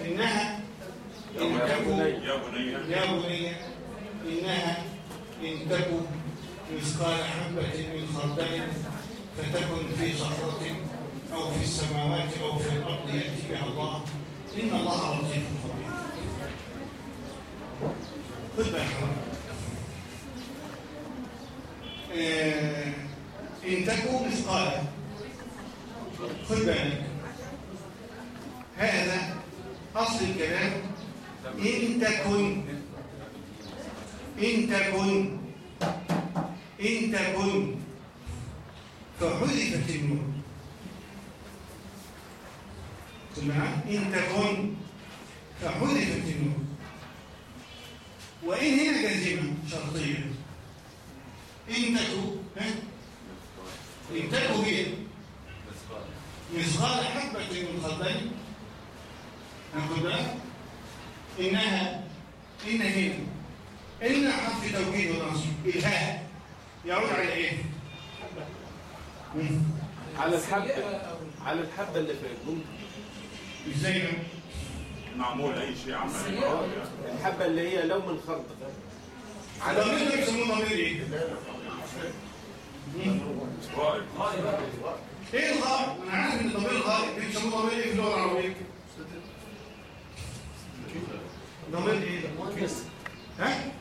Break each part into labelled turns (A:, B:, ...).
A: إنها إن تكن
B: يا بني.
A: إنها إن تكن مثقال حبة من خردل فتكن في صخرة أو في السماوات أو في الأرض يأتي بها الله. إن الله لطيف خبير. خذ بالك آه، إن تكن مثقال. خذ بالك. هذا أصل الكلام. إن تكن إن تكن إن تكن فحذفت النون. سمع إن تكن فحذفت النون. وإن هنا جازمة شرطية. إن تكن ها؟ إن تكن هي مثقال حبة من خردل ناخد بالك إنها إن هنا إن حرف توكيد ونصب الهاء يعود على إيه؟ مم.
C: على الحبة على الحبة اللي في الجملة
A: إزاي ده؟
B: معمول أي شيء عمل
C: الحبة اللي هي لوم الخرد
A: على ضمير ده بيسموه ضمير إيه؟
B: غائب
A: إيه الغائب؟ أنا عارف إن ضمير الغائب بيسموه ضمير إيه في اللغة العربية؟ ضمير إيه؟ ها؟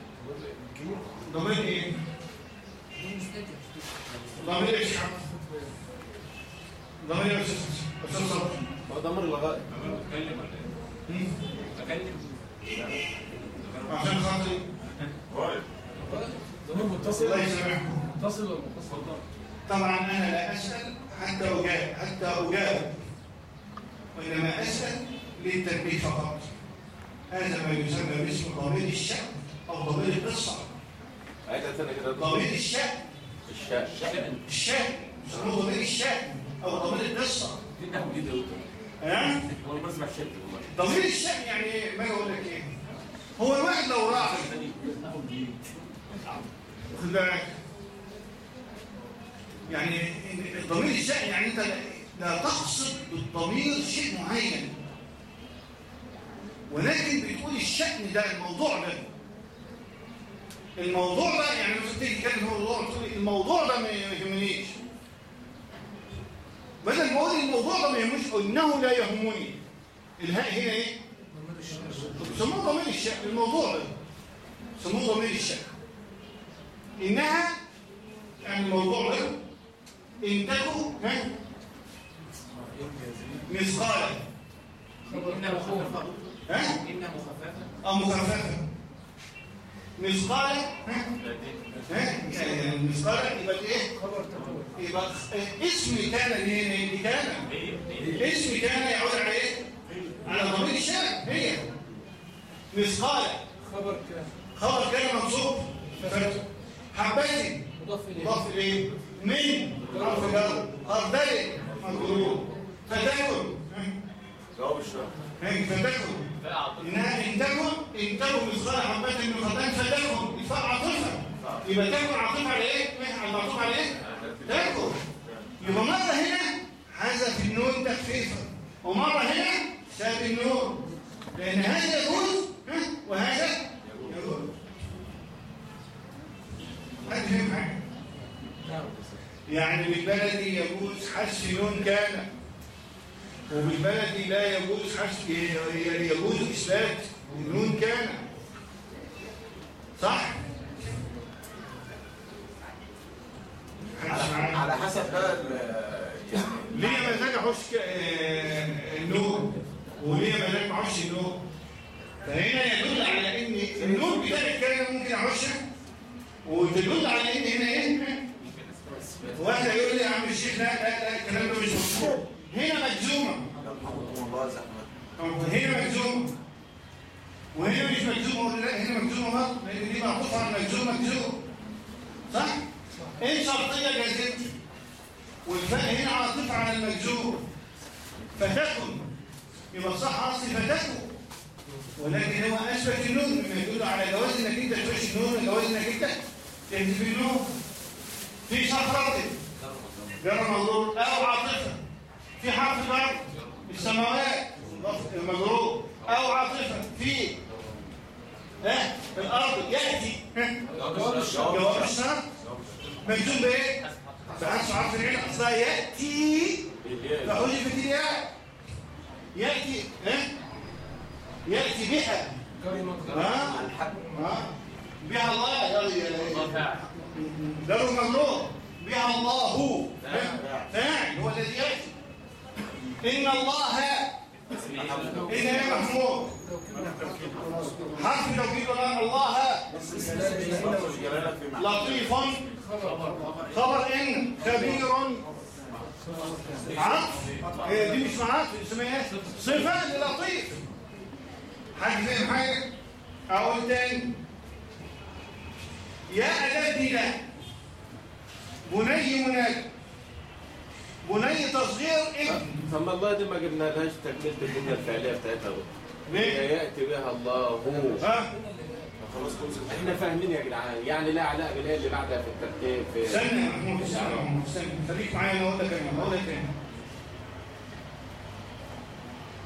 A: ضمير إيه؟ ضمير إيه يا يا أستاذ أستاذ صبري؟
C: هو ضمير الغائب
D: بتكلم ولا
A: إيه؟
D: بتكلم
A: عشان خاطري
E: ضمير متصل ولا متصل
A: طبعا أنا لا أسأل حتى أجاب حتى أجاب وإنما أسأل للتنبيه فقط هذا ما يسمى باسم ضمير الشأن أو ضمير القصة. ضمير الشأن. الشأن. يسموه ضمير الشأن أو ضمير القصة. ها؟ ضمير الشأن يعني؟ ما أقول لك إيه؟ هو الواحد لو راح. خد بالك. يعني ضمير الشأن يعني أنت لا تقصد بالضمير شيء معين. ولكن بتقول الشأن ده الموضوع ده. الموضوع ده يعني مثلا تيجي هو الموضوع تقول الموضوع ده ما يهمنيش. بدل ما أقول الموضوع ده ما يهمنيش إنه لا يهمني. الهاء هنا إيه؟ بيسموه ضمير الشأن الموضوع ده. بيسموه ضمير الشأن. إنها يعني الموضوع ده انتجوا ها مثقالا.
D: إنها مخففة
A: ها؟
D: إنها مخففة
A: أو مخففه مثقالا ها؟ ها؟ يعني مثقالا يبقى إيه؟
E: خبر
A: يبقى اسم كان اللي كان. اسم كان يعود على إيه؟ على ضمير الشأن هي. مثقالا
E: خبر كان.
A: خبر كان منصوب. حبتي
E: مضاف
A: إليه. من؟ حرف جر خردل مجرور فتكن
C: جواب الشرط.
A: انها ان تكن إن تكن مثقال حبه من خردل الفاء عاطفة. يبقى تكن عاطفة على إيه؟ على المعطوف على إيه؟ يبقى مرة هنا حذف النون تخفيفا. ومرة هنا ساب النون لأن هذا يجوز ها؟ وهذا يجوز حد فهم حاجة يعني بالبلدي يجوز حذف نون كان وبالبلدي لا يجوز حذف يجوز اثبات نون كان. صح؟
C: على حسب بقى ال- يعني.
A: ليه مزاج احوش آه، النون وليه مزاج ما احوش النون فهنا يدل على إن النون بتاع الكلمة ممكن احوشها وتدل على إن هنا إيه؟ واحد يقول لي يا عم الشيخ لا لا لا الكلام ده مش مظبوط هنا مجزومة.
C: يرحمكم الله زحمة.
A: هنا مجزومه وهنا مش مجزومه ولا لا هنا مجزومة. برضه لأن دي معطوفه على مجزوم مجزوم. صح؟ إيه شرطية جازمه والفاء هنا عاطفه على المجزوم. فتكن يبقى الصح أصلي فتكن ولكن هو اثبت النون مما يدل على جواز إنك أنت تخش النون جواز إنك أنت تهدف النون. في صخرة جرى مضروب أو عاطفة. في حرف جر. السماوات مجرور أو في ها الأرض يأتي.
E: جواب الشرط
A: مجزوم بإيه؟ بحذف حرف العين اصلها يأتي. فحذفت الياء يأتي ها يأتي بها. ها؟ ها؟ بها الله. له ممنوع. بها الله. فاعل هو الذي يأتي. إن الله إذا يا محمود. حرف توكيد ولا الله لطيف. خبر إن خبير عطف. إيه دي مش معاك اسمها إيه؟ صفه للطيف حاجة زي حاجة أقول تاني. يا دي لا بني منادي بني تصغير ابن
F: فما الله دي ما جبنا لهاش تكملة الجمله الفعلية بتاعتها.
A: ليه؟
F: يأتي بها الله.
A: ها؟
C: خلاص خلصت
F: إحنا فاهمين يا جدعان. يعني لا علاء بالله اللي بعدها في الترتيب في
A: استنى يا محمود استنى يا محمود استنى. خليك معايا أنا أقول لك أنا أقول لك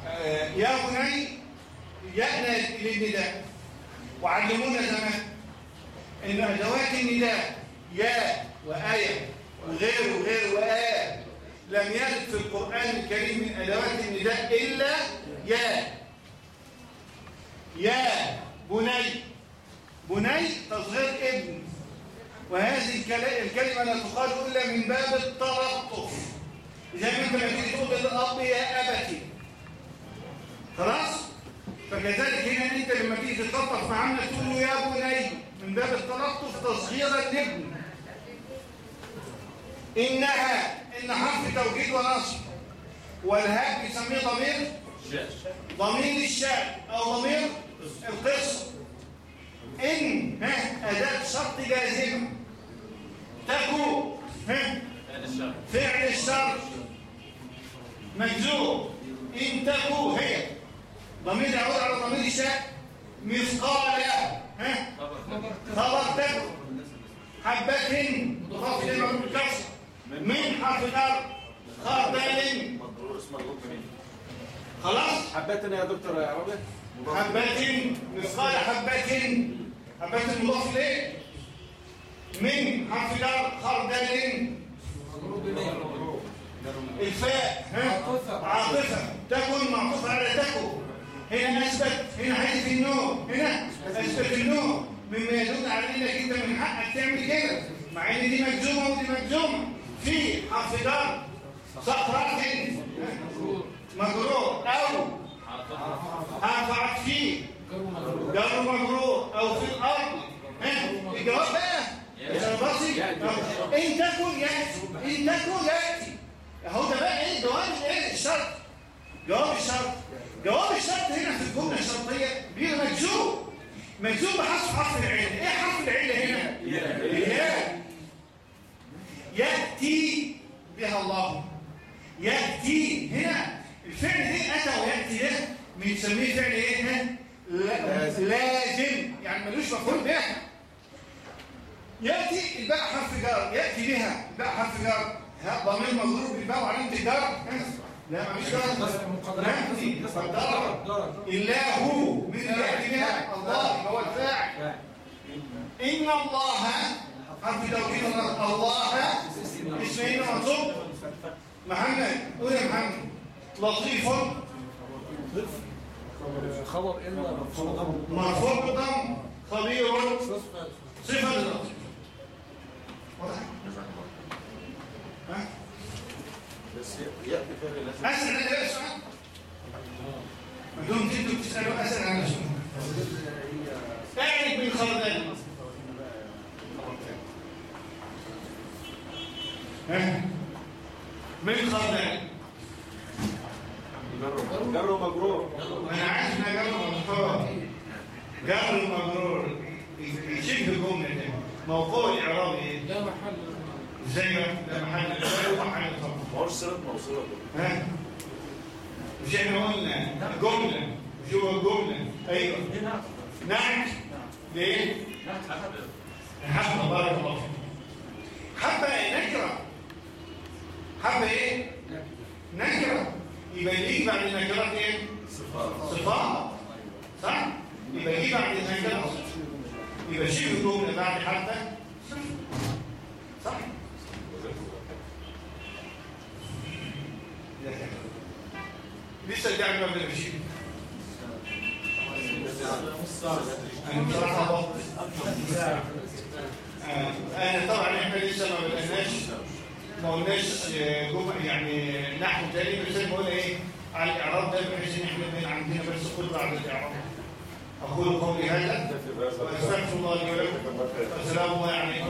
A: آه، يا بني يأنا للنداء. وعلمونا زمان إن أدوات النداء يا وآية وغير وغير وآية. لم يرد في القرآن الكريم من أدوات النداء إلا يا. يا بني. بني تصغير ابن. وهذه الكلمة لا تقال إلا من باب التلطف زي ما انت لما تيجي تقول للأب يا أبتي. خلاص؟ فكذلك هنا أنت لما تيجي تتلطف مع عمك تقول له يا بني. من باب التلطف تصغيرا لابن إنها إن حرف توكيد ونصب والهاء بيسميه ضمير ضمير الشأن أو ضمير القصة إن ها أداة شرط جازمة. تكو ها فعل الشرط. مجزوم. إن تكو هي. ضمير يعود على ضمير الشأن مثقال ها خبر تكو. حبة مضاف إلى بالكسر من حرف الأرض خردل
C: مني
A: خلاص؟
F: حبيتنا يا دكتور يا عربي
A: حبة مثقال حبة حبة مضاف إليه من حرف الجر خردل الفاء. ها؟
E: عاطفة.
A: عاطفة. تكن معطوفة على تكن هنا أثبت. هنا حذف النوم هنا أثبت النوم مما يدل على إنك أنت من حقك تعمل كده. مع إن دي مجزومة ودي مجزومة. سقف رأس مجرور أو حرف عطف فيه. جر مجرور أو في الأرض. الجواب يا بصي إن تكن يأتي إن تكن يأتي. اهو ده بقى إيه؟ جواب إيه؟ الشرط. جواب الشرط. جواب الشرط هنا في الجملة الشرطية بيبقى مجزوم. مجزوم بحذف حرف العله إيه حرف العله هنا؟ الياء يأتي بها الله. يأتي هنا. الفعل ده أتى ويأتي ده بنسميه فعل إيه؟ لازم. يعني ملوش مفعول به يأتي الباء حرف جر. يأتي بها. الباء حرف جر. ها ضمير مضروب بالباء وعلامة الجر؟ لا مش جر ناتي فالضرر الله من اللي يأتي بها؟ الله. هو الفاعل. إن الله حرف توكيد الله. اسمه منصوب محمد قول يا محمد لطيف.
E: خبر إلا
A: مرفوع بالضم خبير. صفة. للطيف واضح؟ ها؟
C: بس ياتي فعل
A: أسأل عن جدوا أسأل عن السؤال. أعرف من خردل ها؟ من خردل
F: جر ومجرور
A: أنا عارف إنها جر مجرور. جر مجرور. شبه جمله موقوع الاعرابي إيه
E: لا محل.
A: زي ما ده محل. ده محل.
C: ما هوش موصوله
A: ها؟ مش إحنا قلنا. جملة. جوه الجمله أيوه. نعم. ليه؟ حبه بارك الله فيك. حبه نكره حبه إيه نكره يبقى يجي بعد النكرات إيه صفات صح يبقى جه بعد أصلا يبقى شبه جمله بعد حتى صح لسه الجامع ما بصراحه بطل. آه، أنا طبعا إحنا لسه ما بدأناش ما قلناش آه، جمع يعني نحو تاني بس أنا بقول إيه على الإعراب ده بحيث إن إحنا يبقى عندنا بس قدره على الإعراب. أقول قولي هذا وأستغفر الله لي ولكم. والسلام عليكم.